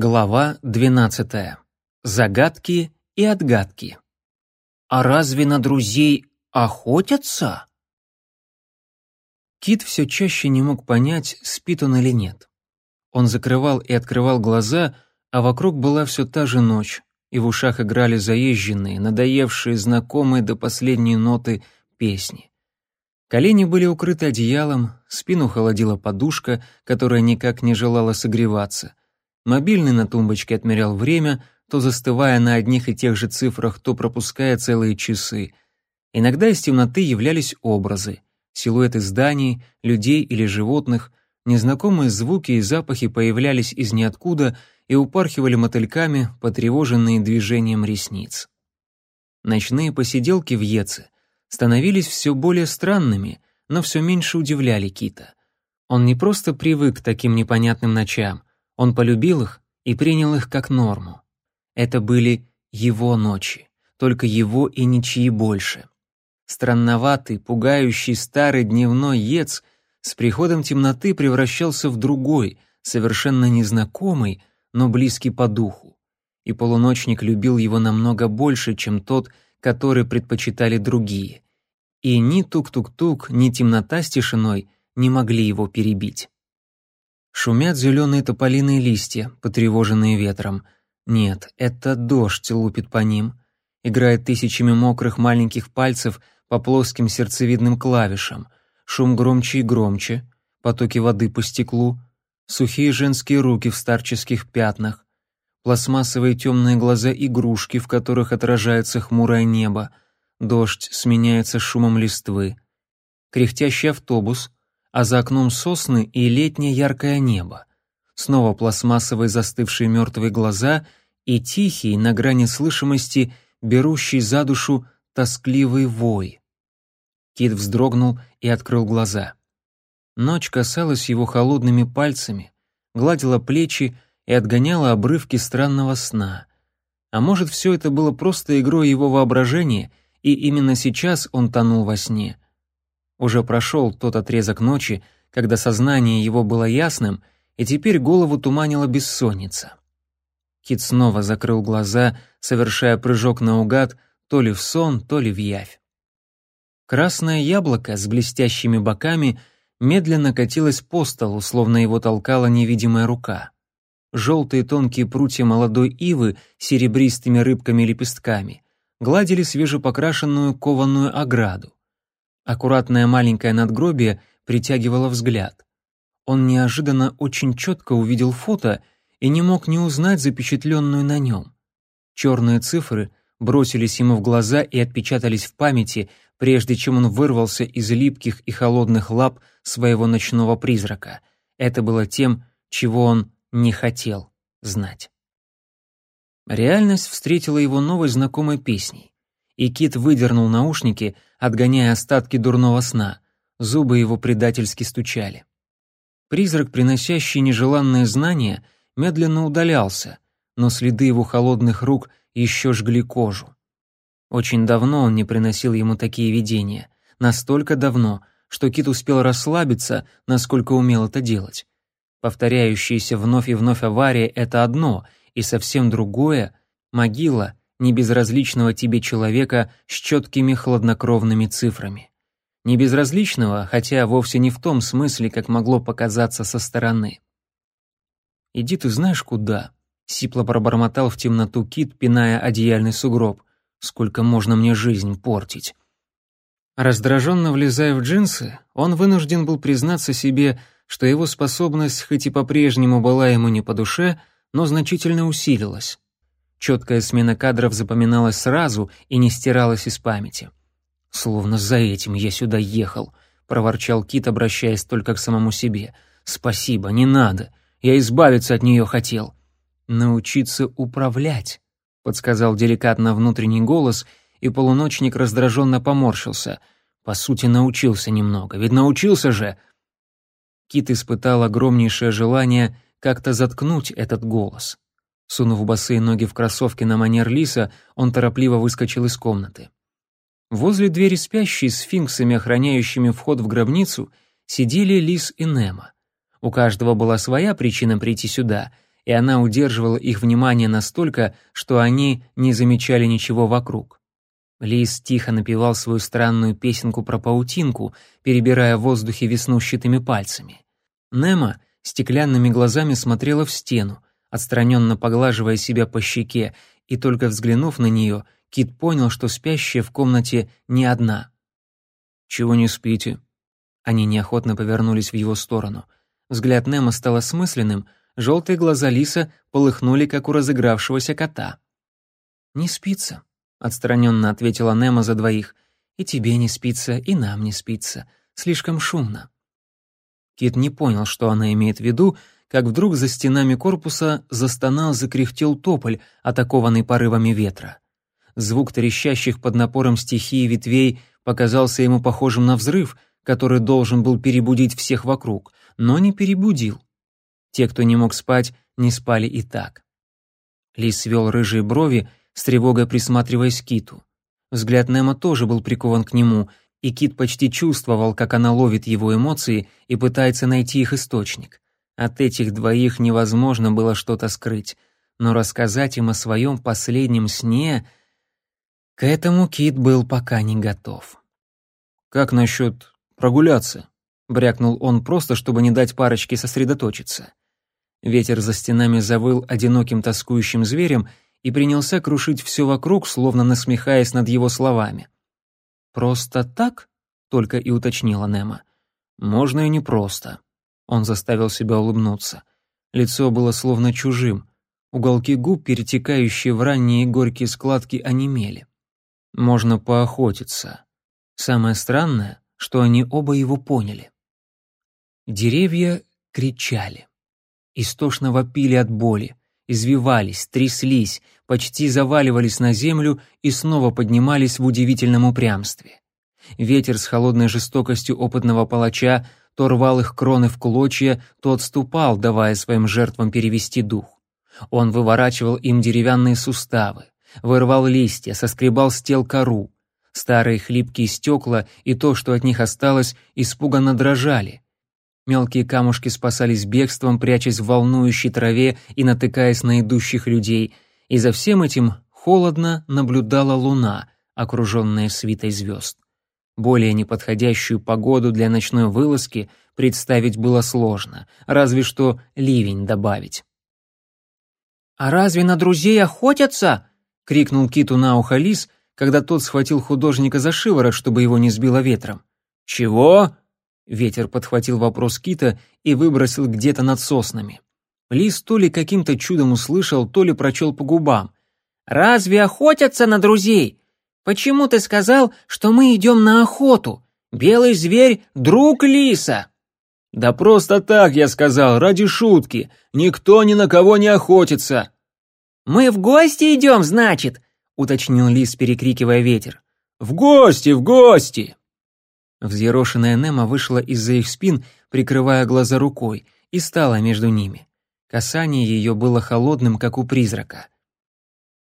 Глава 12. Загадки и отгадки. А разве на друзей охотятся? Кит все чаще не мог понять, спит он или нет. Он закрывал и открывал глаза, а вокруг была все та же ночь, и в ушах играли заезженные, надоевшие, знакомые до последней ноты песни. Колени были укрыты одеялом, спину холодила подушка, которая никак не желала согреваться. Мобильный на тумбочке отмерял время, то застывая на одних и тех же цифрах, то пропуская целые часы. Иногда из темноты являлись образы, силуэты зданий, людей или животных, незнакомые звуки и запахи появлялись из ниоткуда и упархивали мотыльками, потревоженные движением ресниц. Ночные посиделки в Еце становились все более странными, но все меньше удивляли Кита. Он не просто привык к таким непонятным ночам, он полюбил их и принял их как норму. Это были его ночи, только его и ничьи больше. Странноватый, пугающий старый дневной ец с приходом темноты превращался в другой, совершенно незнакомый, но близкий по духу. И полуночник любил его намного больше, чем тот, который предпочитали другие. И ни тук-тук-тук, ни темнота с тишиной не могли его перебить. Шумят зеленые тополиные листья, потревоженные ветром. Нет, это дождь лупит по ним. Играет тысячами мокрых маленьких пальцев по плоским сердцевидным клавишам. Шум громче и громче. Потоки воды по стеклу. Сухие женские руки в старческих пятнах. Пластмассовые темные глаза игрушки, в которых отражается хмурое небо. Дождь сменяется шумом листвы. Кряхтящий автобус — а за окном сосны и летнее яркое небо. Снова пластмассовые застывшие мертвые глаза и тихий, на грани слышимости, берущий за душу тоскливый вой. Кит вздрогнул и открыл глаза. Ночь касалась его холодными пальцами, гладила плечи и отгоняла обрывки странного сна. А может, все это было просто игрой его воображения, и именно сейчас он тонул во сне — уже прошел тот отрезок ночи, когда сознание его было ясным, и теперь голову туманила бессонница. Кит снова закрыл глаза, совершая прыжок наугад, то ли в сон, то ли в явь. Красное яблоко с блестящими боками медленно катилось по столу, словно его толкала невидимая рука. Желтые тонкие прутья молодой ивы с серебристыми рыбками-лепестками гладили свежепокрашенную кованую ограду. Аккуратное маленькое надгробие притягивало взгляд. Он неожиданно очень четко увидел фото и не мог не узнать запечатленную на нем. Черные цифры бросились ему в глаза и отпечатались в памяти, прежде чем он вырвался из липких и холодных лап своего ночного призрака. Это было тем, чего он не хотел знать. Реальность встретила его новой знакомой песней и Кит выдернул наушники, отгоняя остатки дурного сна. Зубы его предательски стучали. Призрак, приносящий нежеланные знания, медленно удалялся, но следы его холодных рук еще жгли кожу. Очень давно он не приносил ему такие видения, настолько давно, что Кит успел расслабиться, насколько умел это делать. Повторяющаяся вновь и вновь авария — это одно, и совсем другое — могила, небезразличного тебе человека с четкими хладнокровными цифрами. Небезразличного, хотя вовсе не в том смысле, как могло показаться со стороны. «Иди ты знаешь куда?» — сипло пробормотал в темноту кит, пиная одеяльный сугроб. «Сколько можно мне жизнь портить?» Раздраженно влезая в джинсы, он вынужден был признаться себе, что его способность, хоть и по-прежнему была ему не по душе, но значительно усилилась. Четкая смена кадров запоминалась сразу и не стиралась из памяти. «Словно за этим я сюда ехал», — проворчал Кит, обращаясь только к самому себе. «Спасибо, не надо. Я избавиться от нее хотел». «Научиться управлять», — подсказал деликатно внутренний голос, и полуночник раздраженно поморщился. «По сути, научился немного, ведь научился же...» Кит испытал огромнейшее желание как-то заткнуть этот голос. Сунув босые ноги в кроссовки на манер лиса, он торопливо выскочил из комнаты. Возле двери спящей сфинксами, охраняющими вход в гробницу, сидели лис и Немо. У каждого была своя причина прийти сюда, и она удерживала их внимание настолько, что они не замечали ничего вокруг. Лис тихо напевал свою странную песенку про паутинку, перебирая в воздухе веснущатыми пальцами. Немо стеклянными глазами смотрела в стену, отстраненно поглаживая себя по щеке, и только взглянув на нее, Кит понял, что спящая в комнате не одна. «Чего не спите?» Они неохотно повернулись в его сторону. Взгляд Немо стал осмысленным, желтые глаза Лиса полыхнули, как у разыгравшегося кота. «Не спится», — отстраненно ответила Немо за двоих. «И тебе не спится, и нам не спится. Слишком шумно». Кит не понял, что она имеет в виду, как вдруг за стенами корпуса застонал, закряхтел тополь, атакованный порывами ветра. Звук трещащих под напором стихии ветвей показался ему похожим на взрыв, который должен был перебудить всех вокруг, но не перебудил. Те, кто не мог спать, не спали и так. Лис свел рыжие брови, с тревогой присматриваясь к Киту. Взгляд Немо тоже был прикован к нему, и Кит почти чувствовал, как она ловит его эмоции и пытается найти их источник. От этих двоих невозможно было что-то скрыть, но рассказать им о своем последнем сне... К этому Кит был пока не готов. «Как насчет прогуляться?» — брякнул он просто, чтобы не дать парочке сосредоточиться. Ветер за стенами завыл одиноким тоскующим зверем и принялся крушить все вокруг, словно насмехаясь над его словами. «Просто так?» — только и уточнила Немо. «Можно и не просто», он заставил себя улыбнуться. Лицо было словно чужим. Уголки губ, перетекающие в ранние горькие складки, онемели. Можно поохотиться. Самое странное, что они оба его поняли. Деревья кричали. Истошно вопили от боли, извивались, тряслись, почти заваливались на землю и снова поднимались в удивительном упрямстве. Ветер с холодной жестокостью опытного палача то рвал их кроны в клочья, то отступал, давая своим жертвам перевести дух. Он выворачивал им деревянные суставы, вырвал листья, соскребал с тел кору. Старые хлипкие стекла и то, что от них осталось, испуганно дрожали. Мелкие камушки спасались бегством, прячась в волнующей траве и натыкаясь на идущих людей, и за всем этим холодно наблюдала луна, окруженная свитой звезд. Более неподходящую погоду для ночной вылазки представить было сложно, разве что ливень добавить. «А разве на друзей охотятся?» — крикнул Киту на ухо лис, когда тот схватил художника за шиворот, чтобы его не сбило ветром. «Чего?» — ветер подхватил вопрос Кита и выбросил где-то над соснами. Лис то ли каким-то чудом услышал, то ли прочел по губам. «Разве охотятся на друзей? Почему ты сказал, что мы идем на охоту? Белый зверь — друг лиса!» «Да просто так я сказал, ради шутки. Никто ни на кого не охотится». «Мы в гости идем, значит?» — уточнил лис, перекрикивая ветер. «В гости, в гости!» Взъерошенная Немо вышла из-за их спин, прикрывая глаза рукой, и стала между ними. Касание ее было холодным, как у призрака.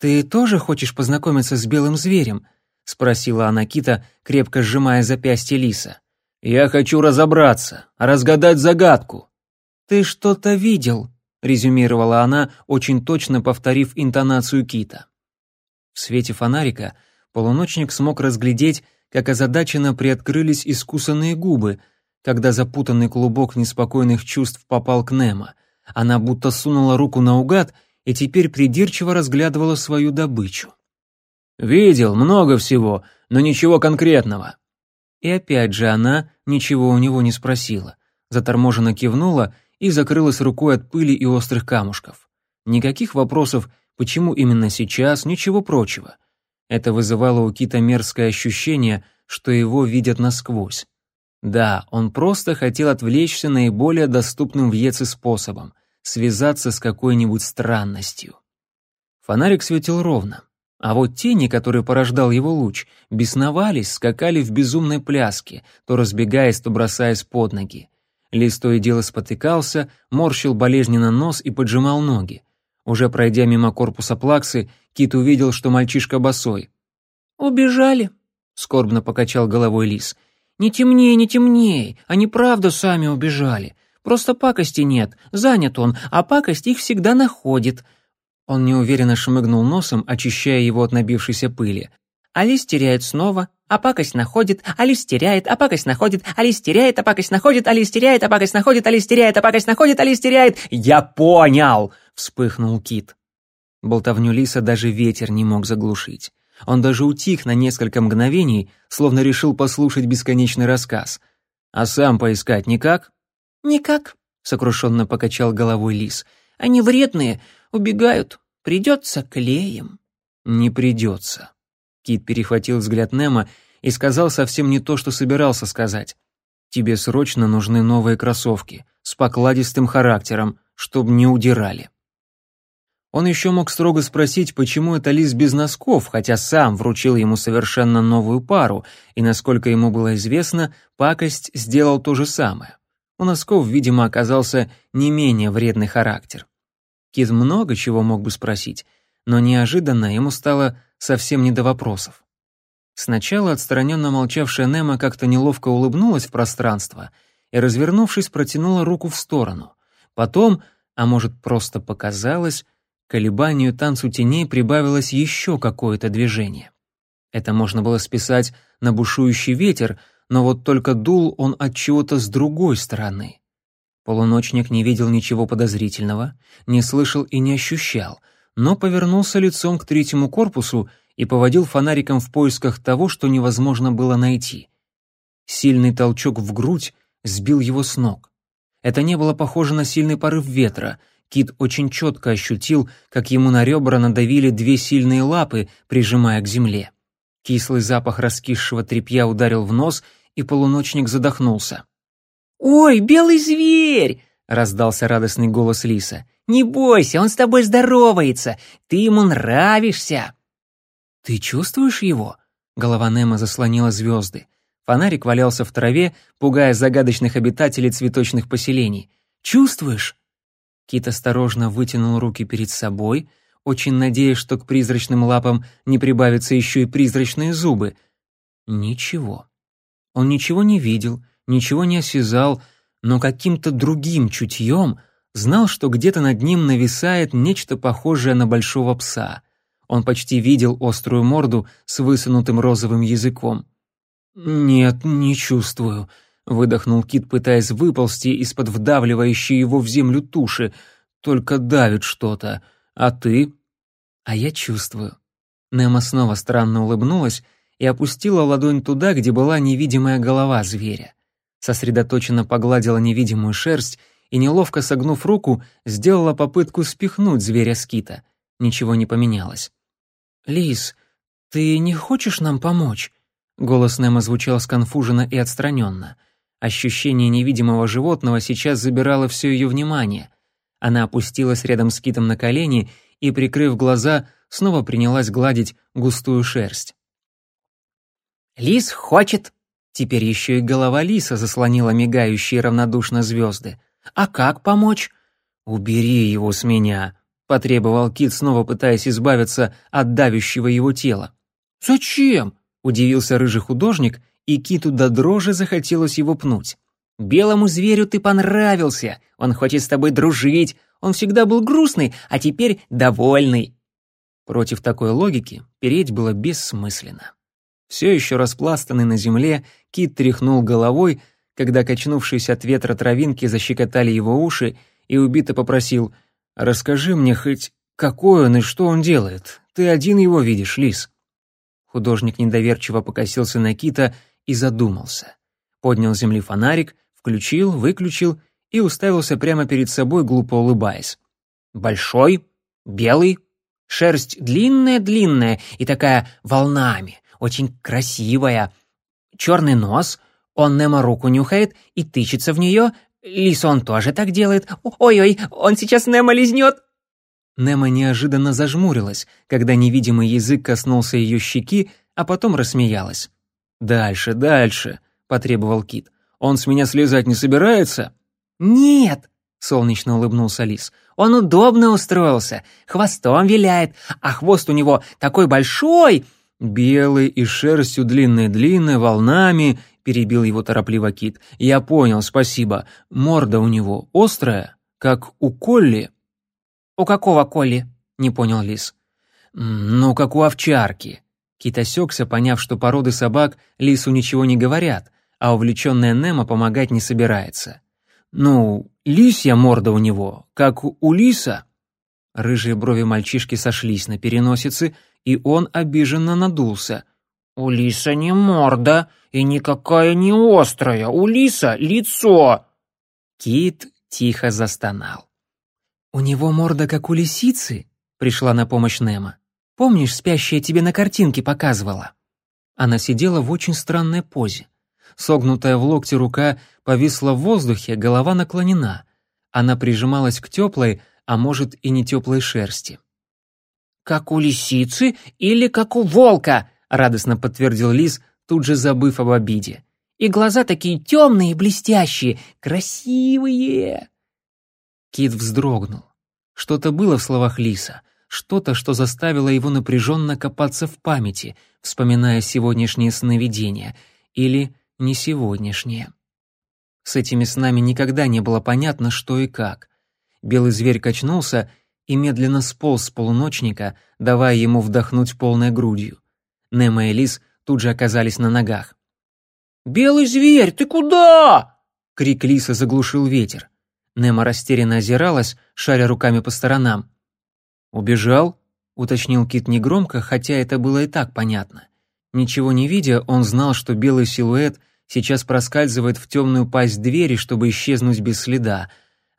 «Ты тоже хочешь познакомиться с белым зверем?» — спросила она Кита, крепко сжимая запястье лиса. «Я хочу разобраться, разгадать загадку». «Ты что-то видел», — резюмировала она, очень точно повторив интонацию Кита. В свете фонарика полуночник смог разглядеть, как озадаченно приоткрылись искусанные губы, когда запутанный клубок неспокойных чувств попал к Немо. Она будто сунула руку наугад и теперь придирчиво разглядывала свою добычу. «Видел много всего, но ничего конкретного». И опять же она ничего у него не спросила, заторможенно кивнула и закрылась рукой от пыли и острых камушков. Никаких вопросов, почему именно сейчас, ничего прочего. Это вызывало у Кита мерзкое ощущение, что его видят насквозь. Да, он просто хотел отвлечься наиболее доступным в Еце способом — связаться с какой-нибудь странностью. Фонарик светил ровно. А вот тени, которые порождал его луч, бесновались, скакали в безумной пляске, то разбегаясь, то бросаясь под ноги. Лис то и дело спотыкался, морщил болезненно нос и поджимал ноги. Уже пройдя мимо корпуса плаксы, Кит увидел, что мальчишка босой. «Убежали», — скорбно покачал головой лис. «Не темней, не темней, они правда сами убежали. Просто пакости нет. Занят он, а пакость их всегда находит». Он неуверенно шмыгнул носом, очищая его от набившейся пыли. Алис теряет снова, а пакость находит, Алис теряет, а пакость находит, Алис теряет, а пакость находит, Алис теряет, а пакость находит, Алис теряет, а пакость находит, Алис теряет. Я понял, вспыхнул Кит. Болтовню Лиса даже ветер не мог заглушить. Он даже утих на несколько мгновений, словно решил послушать бесконечный рассказ. А сам поискать никак? Никак, сокрушенно покачал головой Лис. Они вредные, убегают. Придется клеем. Не придется. Кит перехватил взгляд Немо и сказал совсем не то, что собирался сказать. «Тебе срочно нужны новые кроссовки, с покладистым характером, чтобы не удирали». Он еще мог строго спросить, почему это лис без носков, хотя сам вручил ему совершенно новую пару, и, насколько ему было известно, пакость сделал то же самое. У носков, видимо, оказался не менее вредный характер. Кит много чего мог бы спросить, но неожиданно ему стало совсем не до вопросов. Сначала отстраненно молчавшая Немо как-то неловко улыбнулась в пространство и, развернувшись, протянула руку в сторону. Потом, а может, просто показалось, колебанию танцу теней прибавилось еще какое-то движение. Это можно было списать на бушующий ветер, но вот только дул он от чего-то с другой стороны. Полуночник не видел ничего подозрительного, не слышал и не ощущал — но повернулся лицом к третьему корпусу и поводил фонариком в поисках того, что невозможно было найти. Сильный толчок в грудь сбил его с ног. Это не было похоже на сильный порыв ветра. Кит очень четко ощутил, как ему на ребра надавили две сильные лапы, прижимая к земле. Кислый запах раскисшего тряпья ударил в нос, и полуночник задохнулся. «Ой, белый зверь!» — раздался радостный голос Лиса. Не бойся, он с тобой здоровается. Ты ему нравишься». «Ты чувствуешь его?» Голова Немо заслонила звезды. Фонарик валялся в траве, пугая загадочных обитателей цветочных поселений. «Чувствуешь?» Кит осторожно вытянул руки перед собой, очень надеясь, что к призрачным лапам не прибавятся еще и призрачные зубы. Ничего. Он ничего не видел, ничего не осязал, но каким-то другим чутьем — знал, что где-то над ним нависает нечто похожее на большого пса. Он почти видел острую морду с высунутым розовым языком. «Нет, не чувствую», — выдохнул Кит, пытаясь выползти из-под вдавливающей его в землю туши. «Только давит что-то. А ты?» «А я чувствую». Немо снова странно улыбнулась и опустила ладонь туда, где была невидимая голова зверя. Сосредоточенно погладила невидимую шерсть и, неловко согнув руку, сделала попытку спихнуть зверя с кита. Ничего не поменялось. «Лис, ты не хочешь нам помочь?» Голос Немо звучал сконфуженно и отстраненно. Ощущение невидимого животного сейчас забирало все ее внимание. Она опустилась рядом с китом на колени и, прикрыв глаза, снова принялась гладить густую шерсть. «Лис хочет!» Теперь еще и голова лиса заслонила мигающие равнодушно звезды. А как помочь? Убери его с меня, потребовал Кит, снова пытаясь избавиться от давящего его тела. Зачем? удивился рыжий художник, и Киту до дрожи захотелось его пнуть. Белому зверю ты понравился. Он хочет с тобой дружить. Он всегда был грустный, а теперь довольный. Против такой логики переть было бессмысленно. Все еще распластанный на земле, Кит тряхнул головой, когда качнувшиеся от ветра травинки защекотали его уши, и убито попросил «Расскажи мне хоть, какой он и что он делает. Ты один его видишь, лис». Художник недоверчиво покосился на кита и задумался. Поднял с земли фонарик, включил, выключил и уставился прямо перед собой, глупо улыбаясь. «Большой, белый, шерсть длинная-длинная и такая волнами, очень красивая, черный нос — он Немо руку нюхает и тычется в нее. Лисон тоже так делает. Ой-ой, он сейчас Немо лизнет. Немо неожиданно зажмурилась, когда невидимый язык коснулся ее щеки, а потом рассмеялась. «Дальше, дальше», — потребовал Кит. «Он с меня слезать не собирается?» «Нет», — солнечно улыбнулся Лис. «Он удобно устроился, хвостом виляет, а хвост у него такой большой...» «Белый и шерстью длинной-длинной, волнами перебил его торопливо Кит. «Я понял, спасибо. Морда у него острая, как у Колли». «У какого Колли?» — не понял Лис. «Ну, как у овчарки». Кит осекся, поняв, что породы собак Лису ничего не говорят, а увлеченная Немо помогать не собирается. «Ну, лисья морда у него, как у лиса». Рыжие брови мальчишки сошлись на переносице, и он обиженно надулся. «У лиса не морда и никакая не острая, у лиса лицо!» Кит тихо застонал. «У него морда как у лисицы?» — пришла на помощь Немо. «Помнишь, спящая тебе на картинке показывала?» Она сидела в очень странной позе. Согнутая в локте рука повисла в воздухе, голова наклонена. Она прижималась к теплой, а может и не теплой шерсти. «Как у лисицы или как у волка?» — радостно подтвердил лис, тут же забыв об обиде. «И глаза такие темные и блестящие, красивые!» Кит вздрогнул. Что-то было в словах лиса, что-то, что заставило его напряженно копаться в памяти, вспоминая сегодняшние сновидения, или не сегодняшние. С этими снами никогда не было понятно, что и как. Белый зверь качнулся и медленно сполз с полуночника, давая ему вдохнуть полной грудью. Немо и Лис тут же оказались на ногах. «Белый зверь, ты куда?» Крик Лиса заглушил ветер. Немо растерянно озиралась, шаря руками по сторонам. «Убежал?» — уточнил Кит негромко, хотя это было и так понятно. Ничего не видя, он знал, что белый силуэт сейчас проскальзывает в темную пасть двери, чтобы исчезнуть без следа,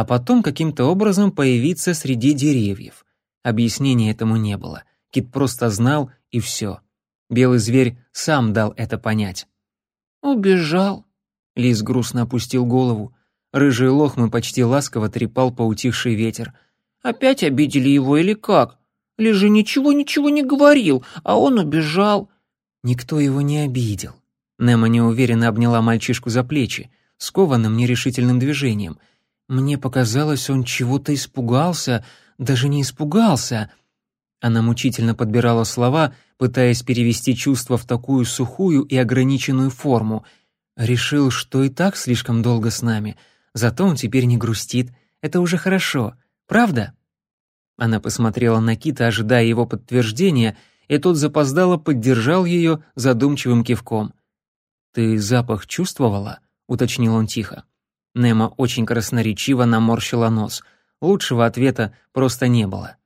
а потом каким-то образом появиться среди деревьев. Объяснения этому не было. Кит просто знал, и все. Белый зверь сам дал это понять. «Убежал», — Лис грустно опустил голову. Рыжий лохмы почти ласково трепал поутихший ветер. «Опять обидели его или как? Же ничего-ничего не говорил, а он убежал. Никто его не обидел. Немо неуверенно обняла мальчишку за плечи, скованным нерешительным движением. Мне показалось, он чего-то испугался, даже не испугался. Она мучительно подбирала слова, пытаясь перевести чувства в такую сухую и ограниченную форму. Решил, что и так слишком долго с нами, зато он теперь не грустит. Это уже хорошо, правда? Она посмотрела на Кита, ожидая его подтверждения — и тот запоздало поддержал ее задумчивым кивком. «Ты запах чувствовала?» — уточнил он тихо. Немо очень красноречиво наморщила нос. Лучшего ответа просто не было.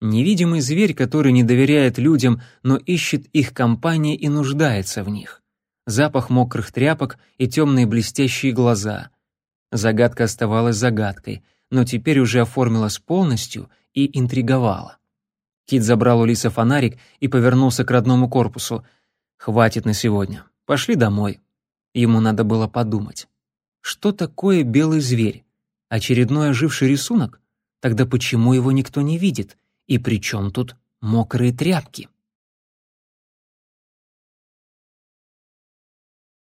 Невидимый зверь, который не доверяет людям, но ищет их компании и нуждается в них. Запах мокрых тряпок и темные блестящие глаза. Загадка оставалась загадкой, но теперь уже оформилась полностью и интриговала. Кит забрал у Лиса фонарик и повернулся к родному корпусу. «Хватит на сегодня. Пошли домой». Ему надо было подумать. Что такое белый зверь? Очередной оживший рисунок? Тогда почему его никто не видит? И при чем тут мокрые тряпки?